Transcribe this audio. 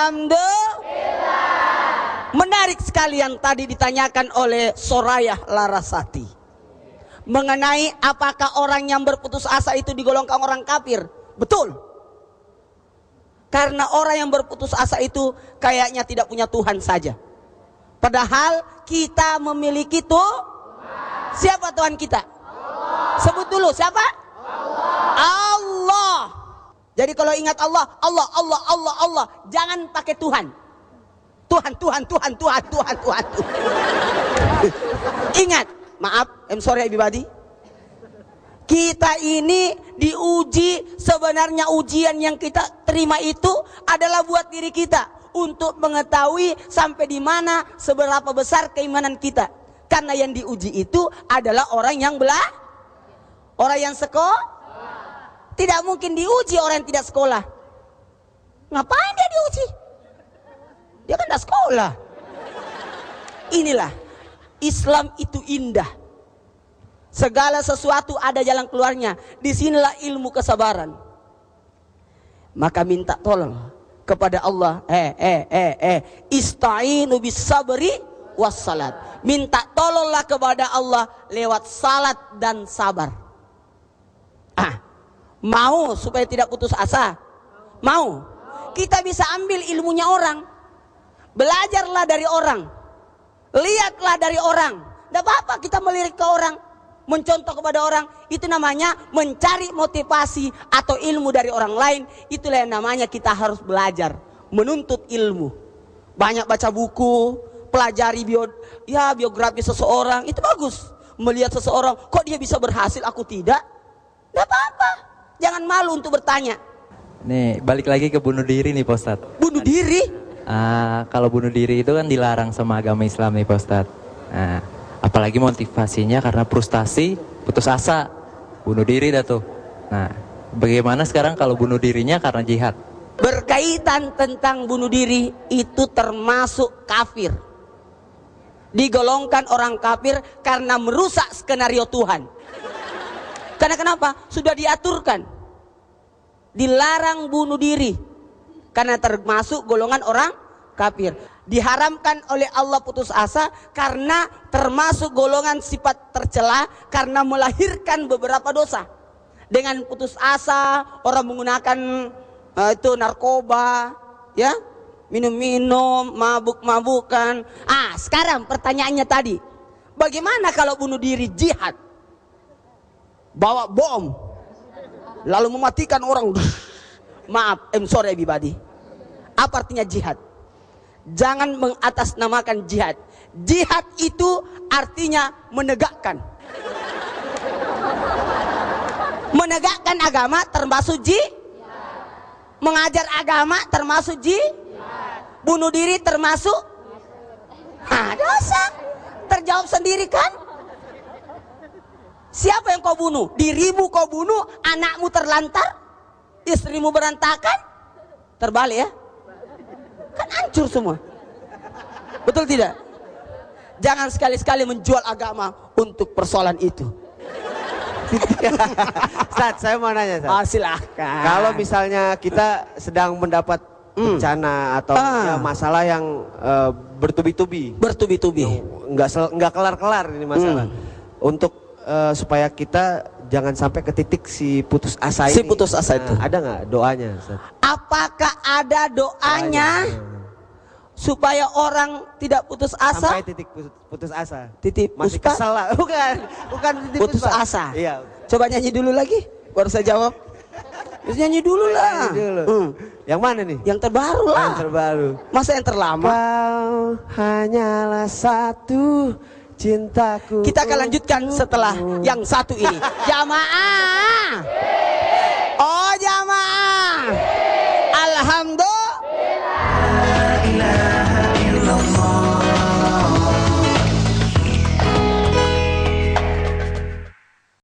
Alhamdulillah. Menarik sekali yang tadi ditanyakan oleh Soraya Larasati. Mengenai apakah orang yang berputus asa itu digolongkan orang kafir. Betul. Karena orang yang berputus asa itu kayaknya tidak punya Tuhan saja. Padahal kita memiliki Tuhan. Siapa Tuhan kita? Allah. Sebut dulu siapa? Allah. Allah. Jadi kalau ingat Allah, Allah, Allah, Allah, Allah, jangan pakai Tuhan. Tuhan, Tuhan, Tuhan, Tuhan, Tuhan, Tuhan. Tuhan. ingat, maaf, I'm sorry everybody. Kita ini diuji sebenarnya ujian yang kita terima itu adalah buat diri kita untuk mengetahui sampai di mana seberapa besar keimanan kita. Karena yang diuji itu adalah orang yang belah, orang yang sekolah, tidak mungkin diuji orang yang tidak sekolah. Ngapain dia diuji? Dia kan tidak sekolah. Inilah Islam itu indah. Segala sesuatu ada jalan keluarnya. Di sinilah ilmu kesabaran. Maka minta tolong kepada Allah. Eh, eh, eh, eh. Ista'inu bis sabri wassalat. Minta tolonglah kepada Allah lewat salat dan sabar. Ah, mau supaya tidak putus asa? Mau. Kita bisa ambil ilmunya orang. Belajarlah dari orang. Lihatlah dari orang. Tidak apa-apa kita melirik ke orang. Mencontoh kepada orang. Itu namanya mencari motivasi atau ilmu dari orang lain. Itulah yang namanya kita harus belajar. Menuntut ilmu. Banyak baca buku. Pelajari bio, ya biografi seseorang. Itu bagus. Melihat seseorang. Kok dia bisa berhasil aku tidak? Tidak apa-apa. Jangan malu untuk bertanya. Nih, balik lagi ke bunuh diri nih, Pak Ustadz. Bunuh diri? Ah, kalau bunuh diri itu kan dilarang sama agama Islam nih, Pak Ustadz. Nah, apalagi motivasinya karena frustasi, putus asa, bunuh diri dah tuh. Nah, bagaimana sekarang kalau bunuh dirinya karena jihad? Berkaitan tentang bunuh diri itu termasuk kafir. Digolongkan orang kafir karena merusak skenario Tuhan. Karena kenapa? Sudah diaturkan. Dilarang bunuh diri. Karena termasuk golongan orang kafir. Diharamkan oleh Allah putus asa karena termasuk golongan sifat tercela karena melahirkan beberapa dosa. Dengan putus asa orang menggunakan uh, itu narkoba, ya, minum-minum, mabuk-mabukan. Ah, sekarang pertanyaannya tadi, bagaimana kalau bunuh diri jihad? Bawa bom, lalu mematikan orang. Maaf, I'm sorry everybody. Apa artinya jihad? Jangan mengatasnamakan jihad. Jihad itu artinya menegakkan. Menegakkan agama termasuk ji. Mengajar agama termasuk ji. Bunuh diri termasuk. Nah, dosa. Terjawab sendiri kan? Siapa yang kau bunuh? Dirimu kau bunuh, anakmu terlantar, istrimu berantakan, terbalik ya? Kan hancur semua. Betul tidak? Jangan sekali-sekali menjual agama untuk persoalan itu. Ustaz, saya mau nanya, Ustaz. Ah, silahkan. Kalau misalnya kita sedang mendapat Hmm. bencana atau Ah. ya, masalah yang eh, bertubi-tubi, bertubi-tubi. nggak kelar-kelar ini masalah. Hmm. Untuk eh, supaya kita jangan sampai ke titik si putus asa Si ini. putus asa Nah, itu. Ada nggak doanya? Ustaz? Apakah ada doanya supaya orang tidak putus asa? Sampai titik putus, putus asa. Titip Masih kesel lah. Bukan, bukan titik Putus puspa. asa. Iya. Coba nyanyi dulu lagi, baru saya jawab. Terus nyanyi dulu lah. Nyanyi dulu. Hmm. Yang mana nih? Yang terbaru lah. Yang terbaru. Masa yang terlama? Kau hanyalah satu cintaku kita akan lanjutkan setelah yang satu ini. Jamaah. Oh jamaah. Alhamdulillah.